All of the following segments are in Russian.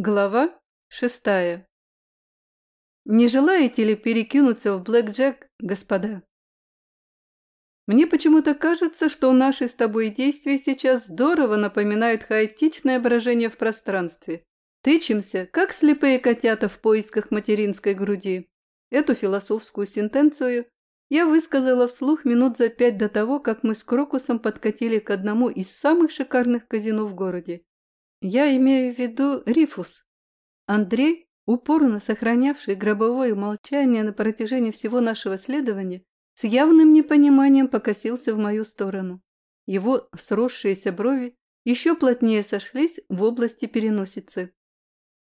Глава шестая. Не желаете ли перекинуться в блэк-джек, господа? Мне почему-то кажется, что наши с тобой действия сейчас здорово напоминают хаотичное брожение в пространстве. Тычемся, как слепые котята в поисках материнской груди. Эту философскую сентенцию я высказала вслух минут за пять до того, как мы с Крокусом подкатили к одному из самых шикарных казино в городе я имею в виду Рифус. Андрей, упорно сохранявший гробовое молчание на протяжении всего нашего следования, с явным непониманием покосился в мою сторону. Его сросшиеся брови еще плотнее сошлись в области переносицы.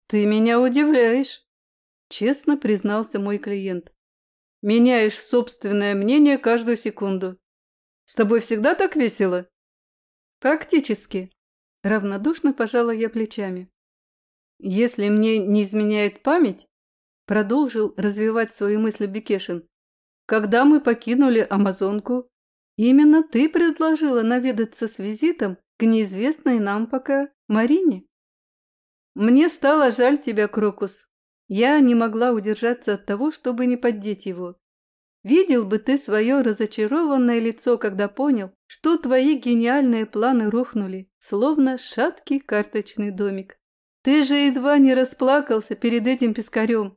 «Ты меня удивляешь», – честно признался мой клиент. «Меняешь собственное мнение каждую секунду. С тобой всегда так весело?» «Практически», Равнодушно пожала я плечами. «Если мне не изменяет память», — продолжил развивать свои мысли Бекешин, «когда мы покинули Амазонку, именно ты предложила наведаться с визитом к неизвестной нам пока Марине. Мне стало жаль тебя, Крокус. Я не могла удержаться от того, чтобы не поддеть его. Видел бы ты свое разочарованное лицо, когда понял, что твои гениальные планы рухнули, словно шаткий карточный домик. Ты же едва не расплакался перед этим пескарем.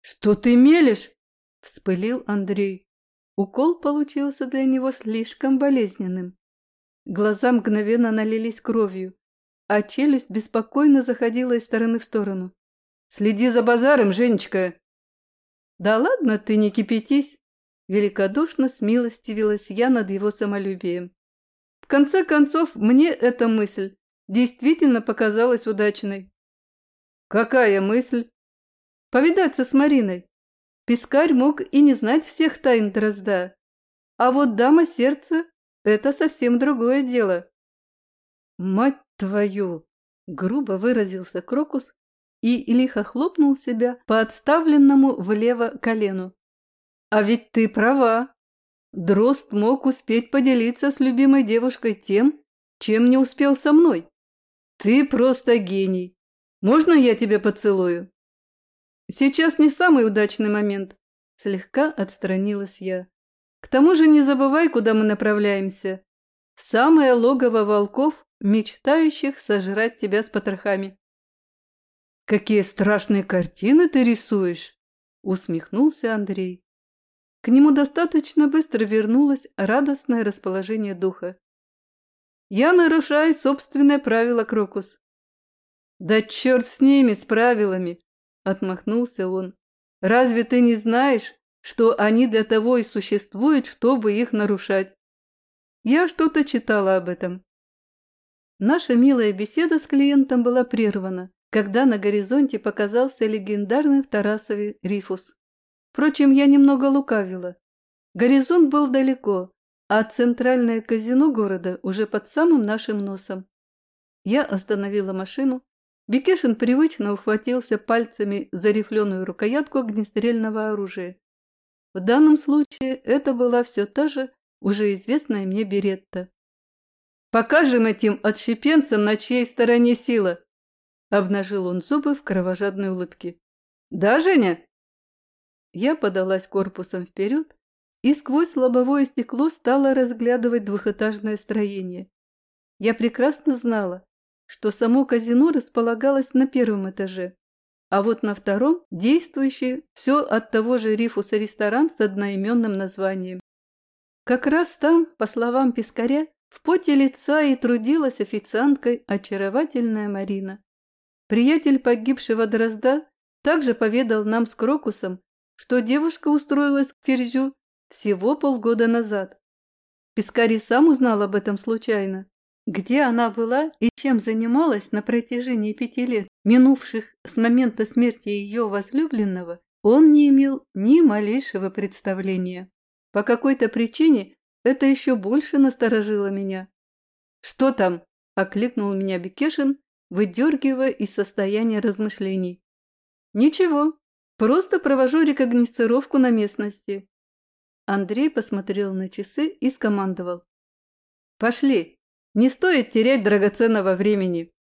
«Что ты мелешь?» – вспылил Андрей. Укол получился для него слишком болезненным. Глаза мгновенно налились кровью, а челюсть беспокойно заходила из стороны в сторону. «Следи за базаром, Женечка!» «Да ладно ты, не кипятись!» Великодушно смилостивилась я над его самолюбием. В конце концов, мне эта мысль действительно показалась удачной. «Какая мысль?» «Повидаться с Мариной. Пискарь мог и не знать всех тайн Дрозда. А вот дама сердца – это совсем другое дело». «Мать твою!» – грубо выразился Крокус и лихо хлопнул себя по отставленному влево колену. «А ведь ты права. Дрозд мог успеть поделиться с любимой девушкой тем, чем не успел со мной. Ты просто гений. Можно я тебя поцелую?» «Сейчас не самый удачный момент», – слегка отстранилась я. «К тому же не забывай, куда мы направляемся. В самое логово волков, мечтающих сожрать тебя с потрохами». «Какие страшные картины ты рисуешь!» – усмехнулся Андрей. К нему достаточно быстро вернулось радостное расположение духа. «Я нарушаю собственное правило, Крокус». «Да черт с ними, с правилами!» – отмахнулся он. «Разве ты не знаешь, что они для того и существуют, чтобы их нарушать?» Я что-то читала об этом. Наша милая беседа с клиентом была прервана когда на горизонте показался легендарный в Тарасове рифус. Впрочем, я немного лукавила. Горизонт был далеко, а центральное казино города уже под самым нашим носом. Я остановила машину. Бекешин привычно ухватился пальцами за рифленую рукоятку огнестрельного оружия. В данном случае это была все та же, уже известная мне Беретта. «Покажем этим отщепенцам, на чьей стороне сила!» Обнажил он зубы в кровожадной улыбке. «Да, Женя?» Я подалась корпусом вперед и сквозь лобовое стекло стала разглядывать двухэтажное строение. Я прекрасно знала, что само казино располагалось на первом этаже, а вот на втором действующий все от того же Рифуса ресторан с одноименным названием. Как раз там, по словам Пискаря, в поте лица и трудилась официанткой очаровательная Марина. Приятель погибшего Дрозда также поведал нам с Крокусом, что девушка устроилась к Ферзю всего полгода назад. Пискари сам узнал об этом случайно. Где она была и чем занималась на протяжении пяти лет, минувших с момента смерти ее возлюбленного, он не имел ни малейшего представления. По какой-то причине это еще больше насторожило меня. «Что там?» – окликнул меня Бекешин, выдергивая из состояния размышлений. «Ничего, просто провожу рекогносцировку на местности». Андрей посмотрел на часы и скомандовал. «Пошли, не стоит терять драгоценного времени».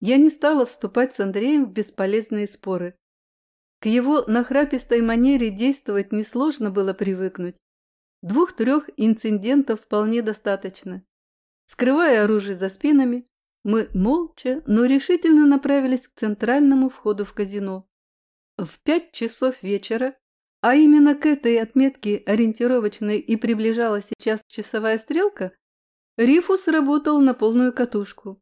я не стала вступать с Андреем в бесполезные споры. К его нахрапистой манере действовать несложно было привыкнуть. Двух-трех инцидентов вполне достаточно. Скрывая оружие за спинами, мы молча, но решительно направились к центральному входу в казино. В пять часов вечера, а именно к этой отметке ориентировочной и приближалась сейчас часовая стрелка, Рифус работал на полную катушку.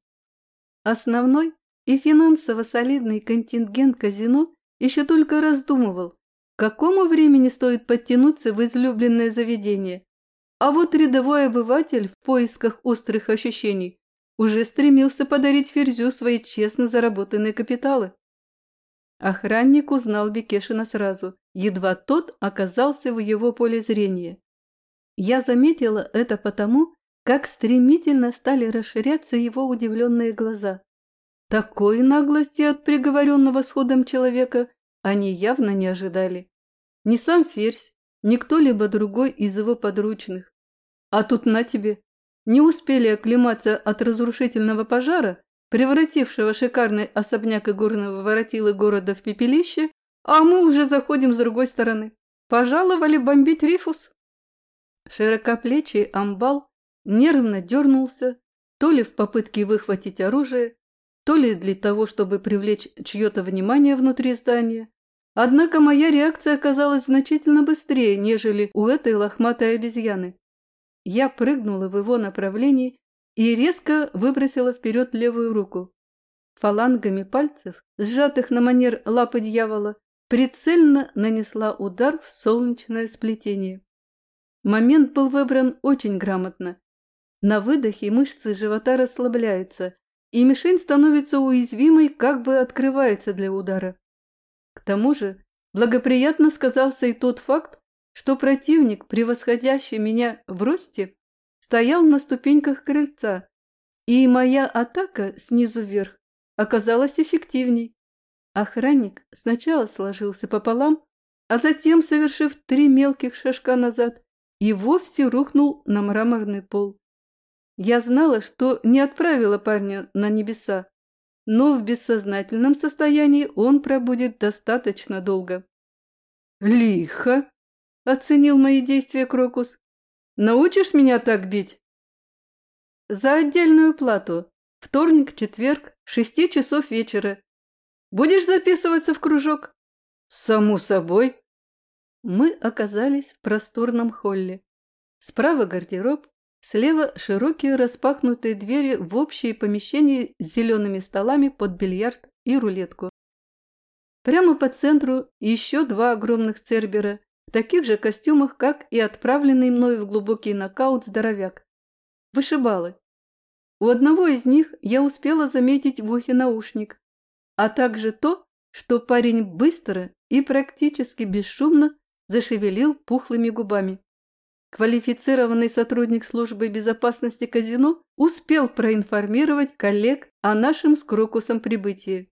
Основной и финансово солидный контингент казино еще только раздумывал, к какому времени стоит подтянуться в излюбленное заведение. А вот рядовой обыватель в поисках острых ощущений уже стремился подарить Ферзю свои честно заработанные капиталы. Охранник узнал Бекешина сразу, едва тот оказался в его поле зрения. Я заметила это потому, как стремительно стали расширяться его удивленные глаза. Такой наглости от приговоренного сходом человека они явно не ожидали. Ни сам Ферзь, ни кто-либо другой из его подручных. А тут на тебе. Не успели оклематься от разрушительного пожара, превратившего шикарный особняк игорного воротилы города в пепелище, а мы уже заходим с другой стороны. Пожаловали бомбить Рифус. Широкоплечий амбал нервно дернулся, то ли в попытке выхватить оружие, то ли для того, чтобы привлечь чье-то внимание внутри здания. Однако моя реакция оказалась значительно быстрее, нежели у этой лохматой обезьяны. Я прыгнула в его направлении и резко выбросила вперед левую руку. Фалангами пальцев, сжатых на манер лапы дьявола, прицельно нанесла удар в солнечное сплетение. Момент был выбран очень грамотно. На выдохе мышцы живота расслабляются, и мишень становится уязвимой, как бы открывается для удара. К тому же благоприятно сказался и тот факт, что противник, превосходящий меня в росте, стоял на ступеньках крыльца, и моя атака снизу вверх оказалась эффективней. Охранник сначала сложился пополам, а затем, совершив три мелких шажка назад, и вовсе рухнул на мраморный пол. Я знала, что не отправила парня на небеса, но в бессознательном состоянии он пробудет достаточно долго. «Лихо!» – оценил мои действия Крокус. «Научишь меня так бить?» «За отдельную плату. Вторник, четверг, шести часов вечера. Будешь записываться в кружок?» «Само собой». Мы оказались в просторном холле. Справа гардероб, Слева широкие распахнутые двери в общие помещения с зелеными столами под бильярд и рулетку. Прямо по центру еще два огромных цербера в таких же костюмах, как и отправленный мною в глубокий нокаут здоровяк. Вышибалы. У одного из них я успела заметить в ухе наушник, а также то, что парень быстро и практически бесшумно зашевелил пухлыми губами. Квалифицированный сотрудник службы безопасности казино успел проинформировать коллег о нашем с Крокусом прибытии.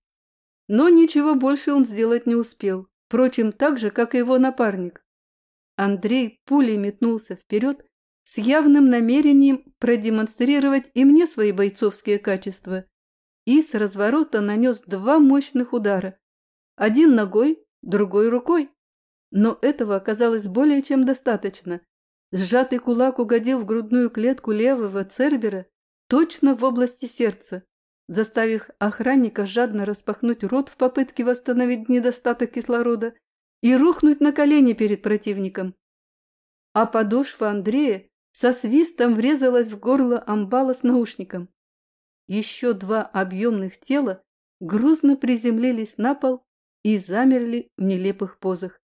Но ничего больше он сделать не успел, впрочем, так же, как и его напарник. Андрей пулей метнулся вперед с явным намерением продемонстрировать и мне свои бойцовские качества и с разворота нанес два мощных удара. Один ногой, другой рукой. Но этого оказалось более чем достаточно, Сжатый кулак угодил в грудную клетку левого Цербера точно в области сердца, заставив охранника жадно распахнуть рот в попытке восстановить недостаток кислорода и рухнуть на колени перед противником. А подошва Андрея со свистом врезалась в горло амбала с наушником. Еще два объемных тела грузно приземлились на пол и замерли в нелепых позах.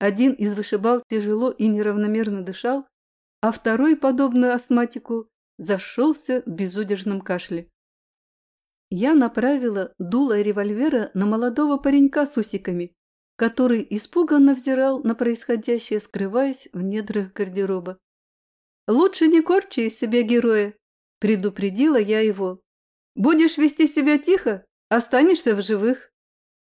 Один из вышибал тяжело и неравномерно дышал, а второй, подобно астматику, зашелся в безудержном кашле. Я направила дуло револьвера на молодого паренька с усиками, который испуганно взирал на происходящее, скрываясь в недрах гардероба. «Лучше не корчи из себя героя», – предупредила я его. «Будешь вести себя тихо, останешься в живых».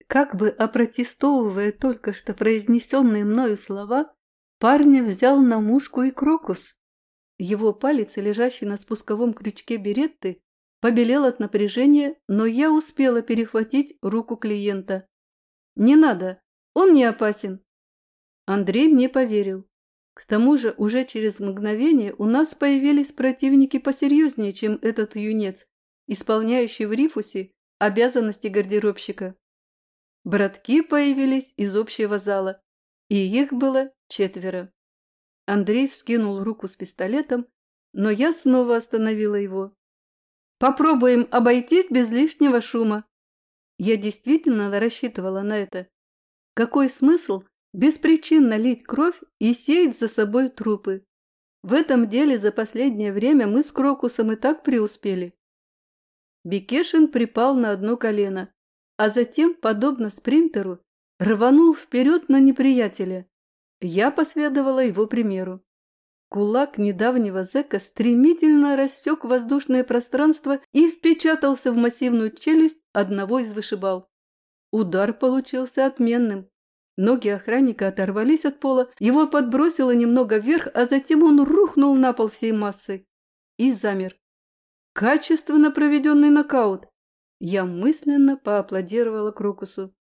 Как бы опротестовывая только что произнесенные мною слова, парня взял на мушку и крокус. Его палец, лежащий на спусковом крючке беретты, побелел от напряжения, но я успела перехватить руку клиента. «Не надо, он не опасен». Андрей мне поверил. К тому же уже через мгновение у нас появились противники посерьезнее, чем этот юнец, исполняющий в Рифусе обязанности гардеробщика. Братки появились из общего зала, и их было четверо. Андрей вскинул руку с пистолетом, но я снова остановила его. «Попробуем обойтись без лишнего шума». Я действительно рассчитывала на это. Какой смысл беспричинно лить кровь и сеять за собой трупы? В этом деле за последнее время мы с Крокусом и так преуспели. Бекешин припал на одно колено, а затем, подобно спринтеру, рванул вперед на неприятеля. Я последовала его примеру. Кулак недавнего зэка стремительно рассек воздушное пространство и впечатался в массивную челюсть одного из вышибал. Удар получился отменным. Ноги охранника оторвались от пола, его подбросило немного вверх, а затем он рухнул на пол всей массой и замер. Качественно проведенный нокаут. Я мысленно поаплодировала Крокусу.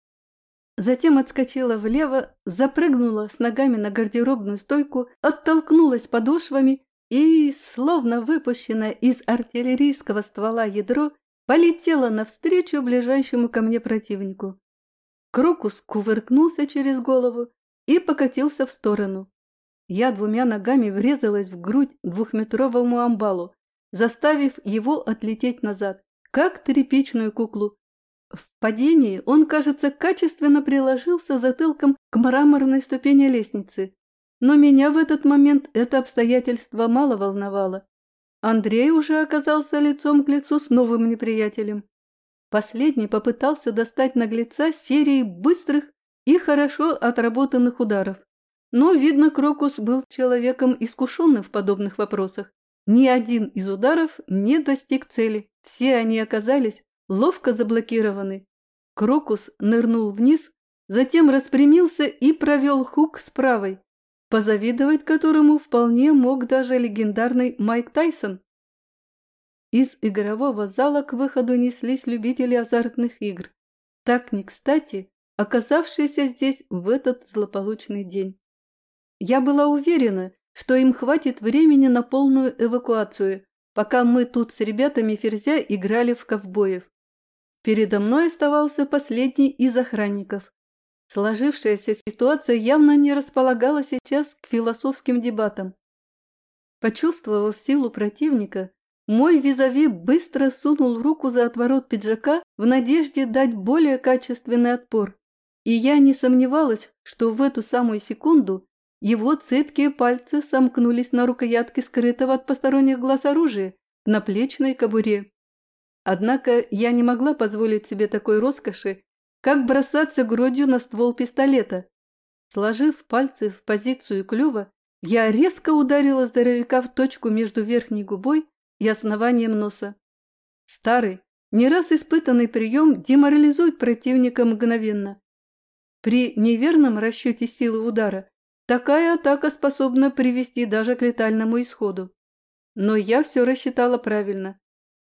Затем отскочила влево, запрыгнула с ногами на гардеробную стойку, оттолкнулась подошвами и, словно выпущенная из артиллерийского ствола ядро, полетела навстречу ближайшему ко мне противнику. Крокус кувыркнулся через голову и покатился в сторону. Я двумя ногами врезалась в грудь двухметровому амбалу, заставив его отлететь назад, как тряпичную куклу. В падении он, кажется, качественно приложился затылком к мраморной ступени лестницы, но меня в этот момент это обстоятельство мало волновало. Андрей уже оказался лицом к лицу с новым неприятелем. Последний попытался достать наглеца серией быстрых и хорошо отработанных ударов. Но, видно, Крокус был человеком искушенным в подобных вопросах. Ни один из ударов не достиг цели. Все они оказались ловко заблокированы. Крокус нырнул вниз, затем распрямился и провел хук с правой, позавидовать которому вполне мог даже легендарный Майк Тайсон. Из игрового зала к выходу неслись любители азартных игр, так не кстати оказавшиеся здесь в этот злополучный день. Я была уверена, что им хватит времени на полную эвакуацию, пока мы тут с ребятами Ферзя играли в ковбоев. Передо мной оставался последний из охранников. Сложившаяся ситуация явно не располагала сейчас к философским дебатам. Почувствовав силу противника, мой визави быстро сунул руку за отворот пиджака в надежде дать более качественный отпор. И я не сомневалась, что в эту самую секунду его цепкие пальцы сомкнулись на рукоятке скрытого от посторонних глаз оружия в наплечной кобуре. Однако я не могла позволить себе такой роскоши, как бросаться грудью на ствол пистолета. Сложив пальцы в позицию клюва, я резко ударила здоровяка в точку между верхней губой и основанием носа. Старый, не раз испытанный прием деморализует противника мгновенно. При неверном расчете силы удара Такая атака способна привести даже к летальному исходу. Но я все рассчитала правильно.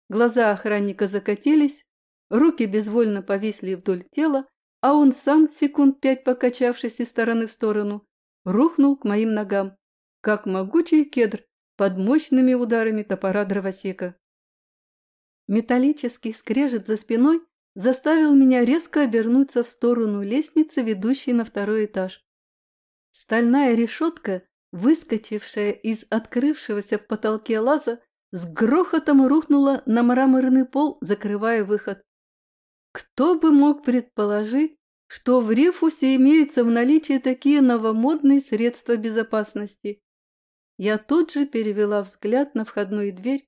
Глаза охранника закатились, руки безвольно повисли вдоль тела, а он сам, секунд пять покачавшись из стороны в сторону, рухнул к моим ногам, как могучий кедр под мощными ударами топора дровосека. Металлический скрежет за спиной заставил меня резко обернуться в сторону лестницы, ведущей на второй этаж. Стальная решетка, выскочившая из открывшегося в потолке лаза, с грохотом рухнула на мраморный пол, закрывая выход. Кто бы мог предположить, что в Рефусе имеются в наличии такие новомодные средства безопасности? Я тут же перевела взгляд на входную дверь,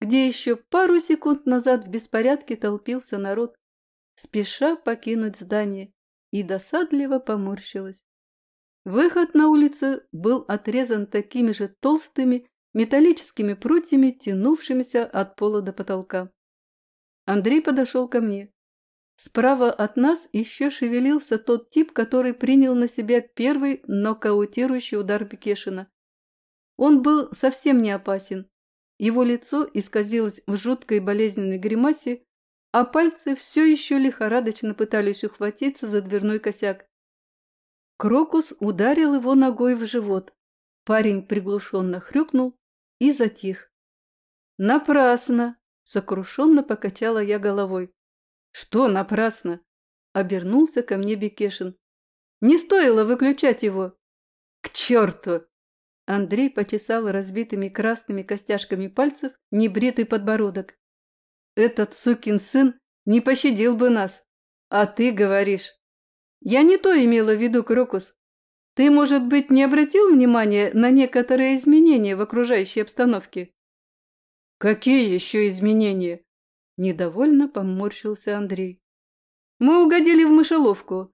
где еще пару секунд назад в беспорядке толпился народ, спеша покинуть здание, и досадливо поморщилась. Выход на улицу был отрезан такими же толстыми металлическими прутьями, тянувшимися от пола до потолка. Андрей подошел ко мне. Справа от нас еще шевелился тот тип, который принял на себя первый нокаутирующий удар Бекешина. Он был совсем не опасен. Его лицо исказилось в жуткой болезненной гримасе, а пальцы все еще лихорадочно пытались ухватиться за дверной косяк. Крокус ударил его ногой в живот. Парень приглушенно хрюкнул и затих. «Напрасно!» – сокрушенно покачала я головой. «Что напрасно?» – обернулся ко мне Бекешин. «Не стоило выключать его!» «К черту!» Андрей почесал разбитыми красными костяшками пальцев небритый подбородок. «Этот сукин сын не пощадил бы нас, а ты говоришь...» «Я не то имела в виду, Крокус. Ты, может быть, не обратил внимания на некоторые изменения в окружающей обстановке?» «Какие еще изменения?» Недовольно поморщился Андрей. «Мы угодили в мышеловку.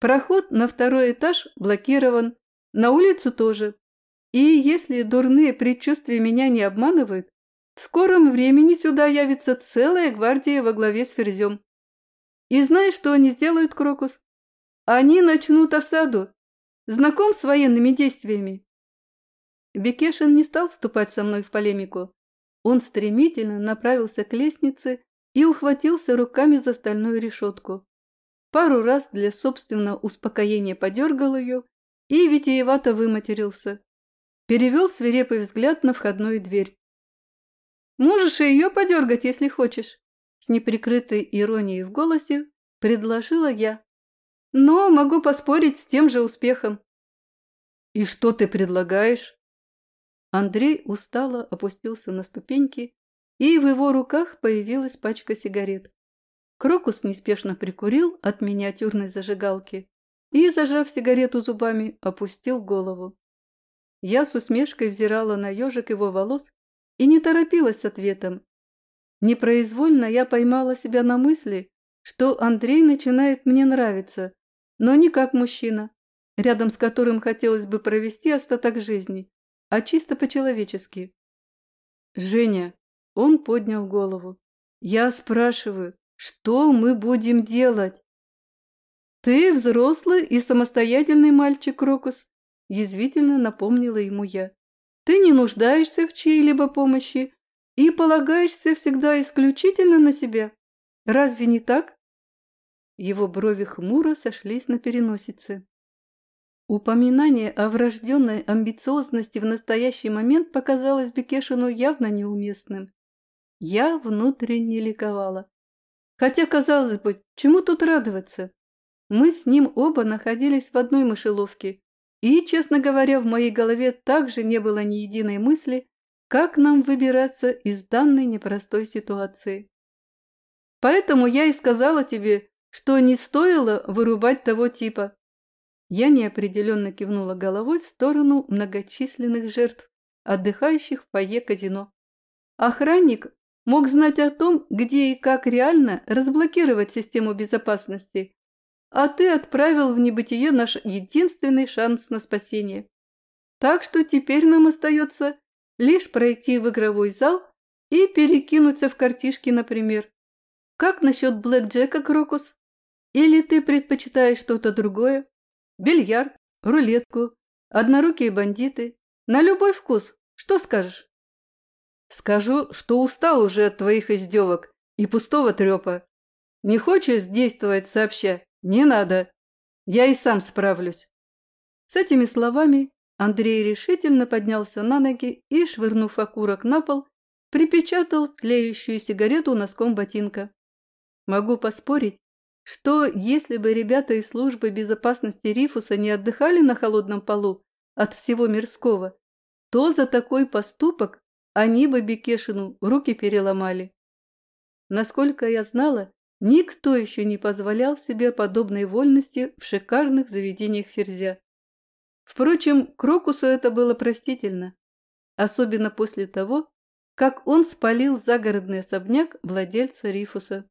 Проход на второй этаж блокирован, на улицу тоже. И если дурные предчувствия меня не обманывают, в скором времени сюда явится целая гвардия во главе с Ферзем. И знаешь, что они сделают, Крокус? Они начнут осаду. Знаком с военными действиями?» Бекешин не стал вступать со мной в полемику. Он стремительно направился к лестнице и ухватился руками за стальную решетку. Пару раз для собственного успокоения подергал ее и витиевато выматерился перевел свирепый взгляд на входную дверь. «Можешь ее подергать, если хочешь», – с неприкрытой иронией в голосе предложила я. «Но могу поспорить с тем же успехом». «И что ты предлагаешь?» Андрей устало опустился на ступеньки, и в его руках появилась пачка сигарет. Крокус неспешно прикурил от миниатюрной зажигалки и, зажав сигарету зубами, опустил голову. Я с усмешкой взирала на ежик его волос и не торопилась с ответом. Непроизвольно я поймала себя на мысли, что Андрей начинает мне нравиться, но не как мужчина, рядом с которым хотелось бы провести остаток жизни, а чисто по-человечески. «Женя!» – он поднял голову. «Я спрашиваю, что мы будем делать?» «Ты взрослый и самостоятельный мальчик, Крокус, – язвительно напомнила ему я. «Ты не нуждаешься в чьей-либо помощи и полагаешься всегда исключительно на себя. Разве не так?» Его брови хмуро сошлись на переносице. Упоминание о врожденной амбициозности в настоящий момент показалось Бекешину явно неуместным. Я внутренне ликовала. Хотя, казалось бы, чему тут радоваться? Мы с ним оба находились в одной мышеловке, и, честно говоря, в моей голове также не было ни единой мысли, как нам выбираться из данной непростой ситуации. Поэтому я и сказала тебе, что не стоило вырубать того типа. Я неопределенно кивнула головой в сторону многочисленных жертв, отдыхающих в фойе казино. Охранник мог знать о том, где и как реально разблокировать систему безопасности, а ты отправил в небытие наш единственный шанс на спасение. Так что теперь нам остается лишь пройти в игровой зал и перекинуться в картишки, например. Как насчет Блэк Джека, Крокус? Или ты предпочитаешь что-то другое? Бильярд, рулетку, однорукие бандиты. На любой вкус. Что скажешь? Скажу, что устал уже от твоих издевок и пустого трепа. Не хочешь действовать сообща? «Не надо. Я и сам справлюсь». С этими словами Андрей решительно поднялся на ноги и, швырнув окурок на пол, припечатал тлеющую сигарету носком ботинка. Могу поспорить, что если бы ребята из службы безопасности Рифуса не отдыхали на холодном полу от всего мирского, то за такой поступок они бы Бекешину руки переломали. Насколько я знала, Никто еще не позволял себе подобной вольности в шикарных заведениях Ферзя. Впрочем, Крокусу это было простительно, особенно после того, как он спалил загородный особняк владельца Рифуса.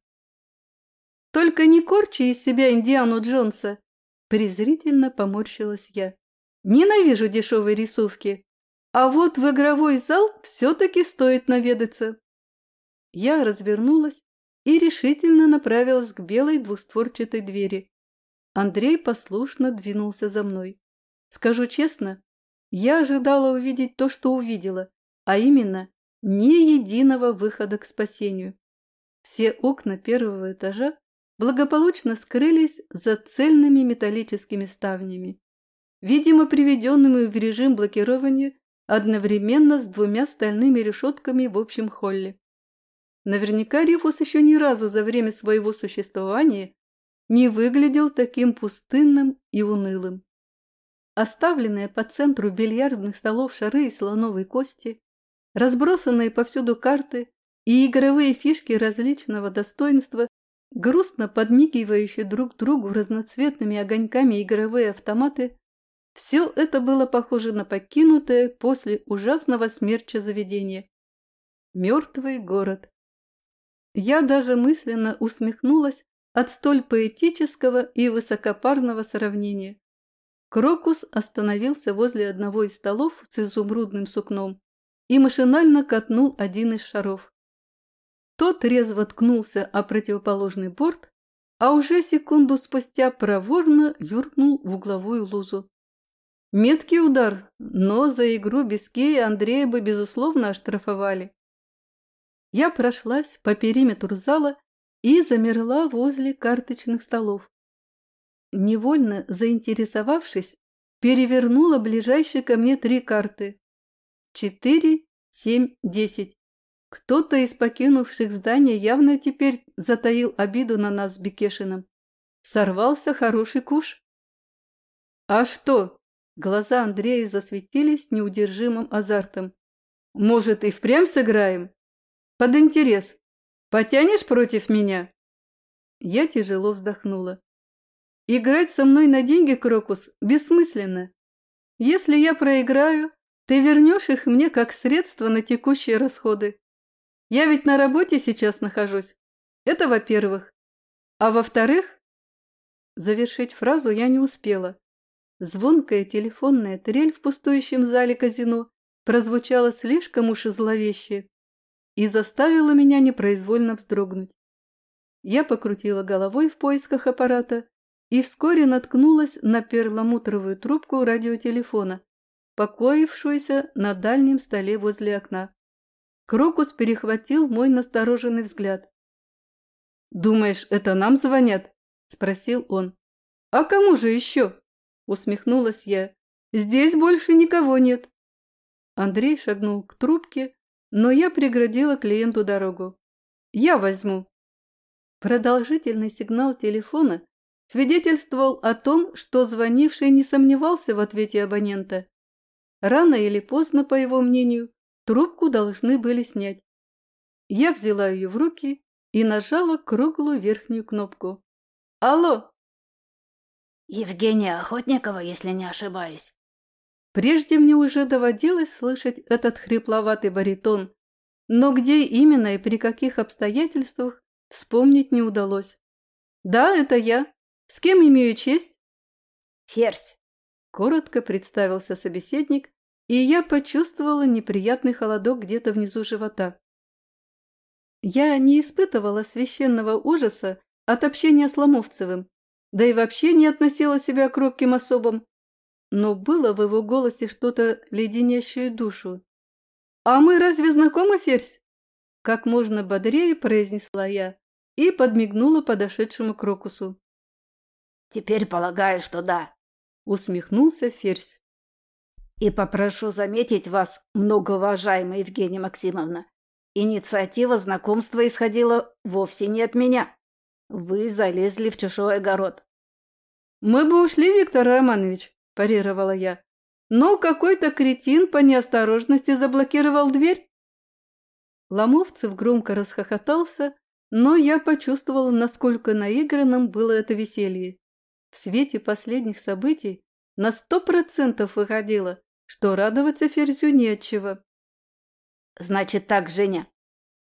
«Только не корчи из себя Индиану Джонса!» презрительно поморщилась я. «Ненавижу дешевые рисовки, а вот в игровой зал все-таки стоит наведаться». Я развернулась и решительно направилась к белой двустворчатой двери. Андрей послушно двинулся за мной. Скажу честно, я ожидала увидеть то, что увидела, а именно ни единого выхода к спасению. Все окна первого этажа благополучно скрылись за цельными металлическими ставнями, видимо, приведенными в режим блокирования одновременно с двумя стальными решетками в общем холле. Наверняка Рифус еще ни разу за время своего существования не выглядел таким пустынным и унылым. Оставленные по центру бильярдных столов шары из слоновой кости, разбросанные повсюду карты и игровые фишки различного достоинства, грустно подмигивающие друг другу разноцветными огоньками игровые автоматы, все это было похоже на покинутое после ужасного смерча заведение. Мертвый город. Я даже мысленно усмехнулась от столь поэтического и высокопарного сравнения. Крокус остановился возле одного из столов с изумрудным сукном и машинально катнул один из шаров. Тот резво ткнулся о противоположный борт, а уже секунду спустя проворно юркнул в угловую лузу. Меткий удар, но за игру без Кея Андрея бы, безусловно, оштрафовали. Я прошлась по периметру зала и замерла возле карточных столов. Невольно заинтересовавшись, перевернула ближайшие ко мне три карты. Четыре, семь, десять. Кто-то из покинувших здание явно теперь затаил обиду на нас с Бекешиным. Сорвался хороший куш. «А что?» Глаза Андрея засветились неудержимым азартом. «Может, и впрямь сыграем?» Под интерес. Потянешь против меня?» Я тяжело вздохнула. «Играть со мной на деньги, Крокус, бессмысленно. Если я проиграю, ты вернешь их мне как средство на текущие расходы. Я ведь на работе сейчас нахожусь. Это во-первых. А во-вторых...» Завершить фразу я не успела. Звонкая телефонная трель в пустующем зале казино прозвучала слишком уж зловеще и заставила меня непроизвольно вздрогнуть. Я покрутила головой в поисках аппарата и вскоре наткнулась на перламутровую трубку радиотелефона, покоившуюся на дальнем столе возле окна. Крокус перехватил мой настороженный взгляд. «Думаешь, это нам звонят?» – спросил он. «А кому же еще?» – усмехнулась я. «Здесь больше никого нет». Андрей шагнул к трубке, но я преградила клиенту дорогу. «Я возьму». Продолжительный сигнал телефона свидетельствовал о том, что звонивший не сомневался в ответе абонента. Рано или поздно, по его мнению, трубку должны были снять. Я взяла ее в руки и нажала круглую верхнюю кнопку. «Алло!» «Евгения Охотникова, если не ошибаюсь». Прежде мне уже доводилось слышать этот хрипловатый баритон, но где именно и при каких обстоятельствах вспомнить не удалось. «Да, это я. С кем имею честь?» «Ферзь», – коротко представился собеседник, и я почувствовала неприятный холодок где-то внизу живота. Я не испытывала священного ужаса от общения с Ломовцевым, да и вообще не относила себя к робким особам, но было в его голосе что-то леденящее душу. «А мы разве знакомы, Ферзь?» Как можно бодрее произнесла я и подмигнула подошедшему крокусу. «Теперь полагаю, что да», — усмехнулся Ферзь. «И попрошу заметить вас, многоуважаемая Евгения Максимовна, инициатива знакомства исходила вовсе не от меня. Вы залезли в чужой огород». «Мы бы ушли, Виктор Романович», – парировала я. «Но какой-то кретин по неосторожности заблокировал дверь». Ломовцев громко расхохотался, но я почувствовала, насколько наигранным было это веселье. В свете последних событий на сто процентов выходило, что радоваться Ферзю нечего. «Значит так, Женя».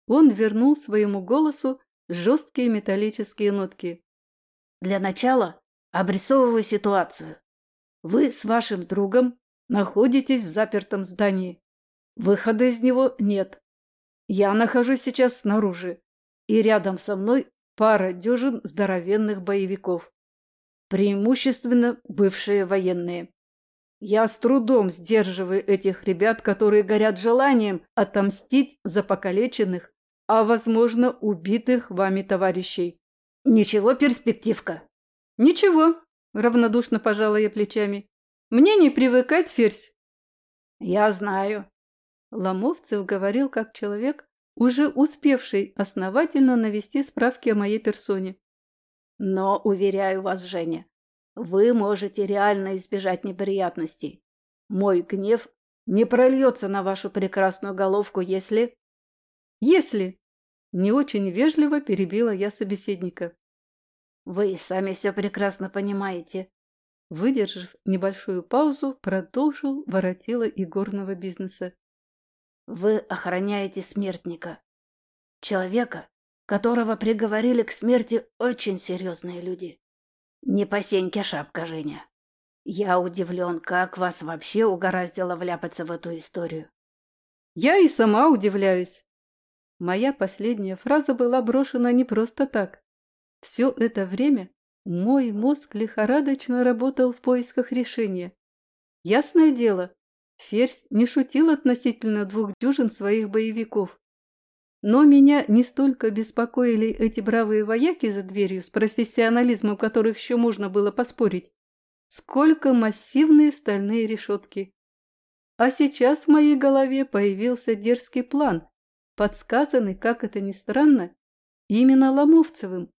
Он вернул своему голосу жесткие металлические нотки. «Для начала обрисовываю ситуацию. Вы с вашим другом находитесь в запертом здании. Выхода из него нет. Я нахожусь сейчас снаружи, и рядом со мной пара дюжин здоровенных боевиков. Преимущественно бывшие военные. Я с трудом сдерживаю этих ребят, которые горят желанием отомстить за покалеченных, а, возможно, убитых вами товарищей. Ничего, перспективка? Ничего, равнодушно пожала я плечами. Мне не привыкать, Ферзь. Я знаю. Ломовцев говорил как человек, уже успевший основательно навести справки о моей персоне. Но, уверяю вас, Женя, вы можете реально избежать неприятностей. Мой гнев не прольется на вашу прекрасную головку, если... Если... Не очень вежливо перебила я собеседника. Вы сами все прекрасно понимаете. Выдержав небольшую паузу, продолжил воротила игорного бизнеса. Вы охраняете смертника. Человека, которого приговорили к смерти очень серьезные люди. Не по сеньке шапка, Женя. Я удивлен, как вас вообще угораздило вляпаться в эту историю. Я и сама удивляюсь. Моя последняя фраза была брошена не просто так. Все это время мой мозг лихорадочно работал в поисках решения. Ясное дело, Ферзь не шутил относительно двух дюжин своих боевиков. Но меня не столько беспокоили эти бравые вояки за дверью, с профессионализмом которых еще можно было поспорить, сколько массивные стальные решетки. А сейчас в моей голове появился дерзкий план, подсказанный, как это ни странно, именно Ломовцевым.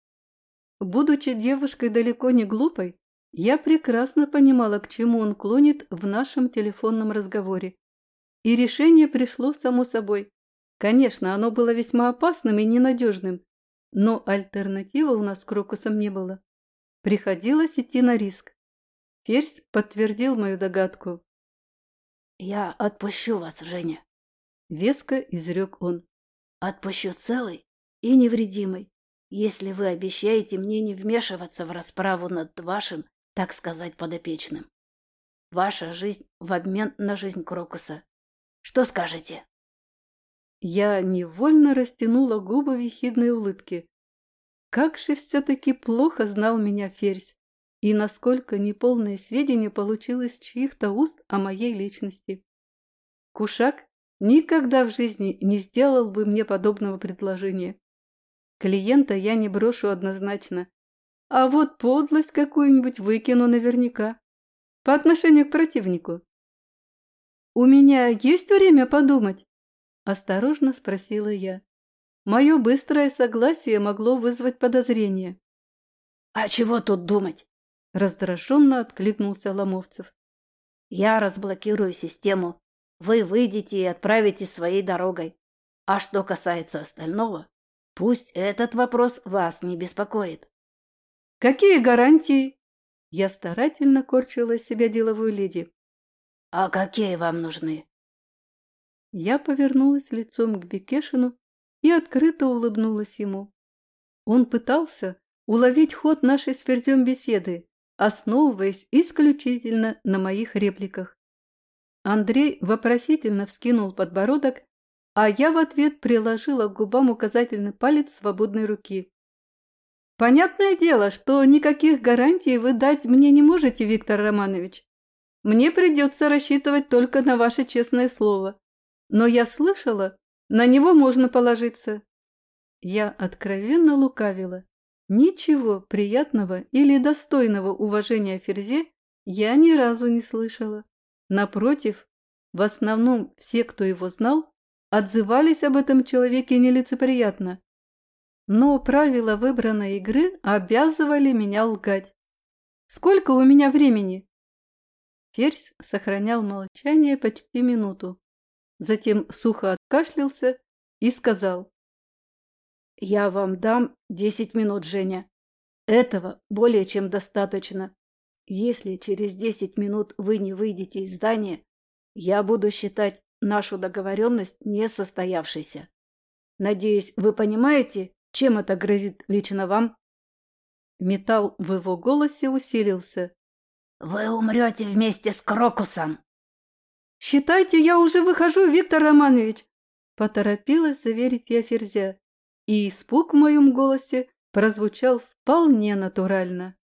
Будучи девушкой далеко не глупой, я прекрасно понимала, к чему он клонит в нашем телефонном разговоре. И решение пришло само собой. Конечно, оно было весьма опасным и ненадежным, но альтернативы у нас с Крокусом не было. Приходилось идти на риск. Ферзь подтвердил мою догадку. «Я отпущу вас, Женя», — веско изрек он. «Отпущу целый и невредимый, если вы обещаете мне не вмешиваться в расправу над вашим так сказать, подопечным. Ваша жизнь в обмен на жизнь Крокуса. Что скажете? Я невольно растянула губы в ехидной улыбке. Как же все-таки плохо знал меня Ферзь, и насколько неполные сведения получилось чьих-то уст о моей личности. Кушак никогда в жизни не сделал бы мне подобного предложения. Клиента я не брошу однозначно, а вот подлость какую-нибудь выкину наверняка. По отношению к противнику. «У меня есть время подумать?» – осторожно спросила я. Мое быстрое согласие могло вызвать подозрение. «А чего тут думать?» – раздраженно откликнулся Ломовцев. «Я разблокирую систему. Вы выйдете и отправитесь своей дорогой. А что касается остального, пусть этот вопрос вас не беспокоит. Какие гарантии? Я старательно корчила из себя деловую леди. А какие вам нужны? Я повернулась лицом к Бекешину и открыто улыбнулась ему. Он пытался уловить ход нашей с Ферзем беседы, основываясь исключительно на моих репликах. Андрей вопросительно вскинул подбородок, а я в ответ приложила к губам указательный палец свободной руки. Понятное дело, что никаких гарантий вы дать мне не можете, Виктор Романович. Мне придется рассчитывать только на ваше честное слово. Но я слышала, на него можно положиться. Я откровенно лукавила. Ничего приятного или достойного уважения Ферзе я ни разу не слышала. Напротив, в основном все, кто его знал, отзывались об этом человеке нелицеприятно но правила выбранной игры обязывали меня лгать. «Сколько у меня времени?» Ферзь сохранял молчание почти минуту. Затем сухо откашлялся и сказал. «Я вам дам десять минут, Женя. Этого более чем достаточно. Если через десять минут вы не выйдете из здания, я буду считать нашу договоренность несостоявшейся. Надеюсь, вы понимаете, чем это грозит лично вам?» Металл в его голосе усилился. «Вы умрете вместе с Крокусом!» «Считайте, я уже выхожу, Виктор Романович!» Поторопилась заверить я Ферзя, и испуг в моем голосе прозвучал вполне натурально.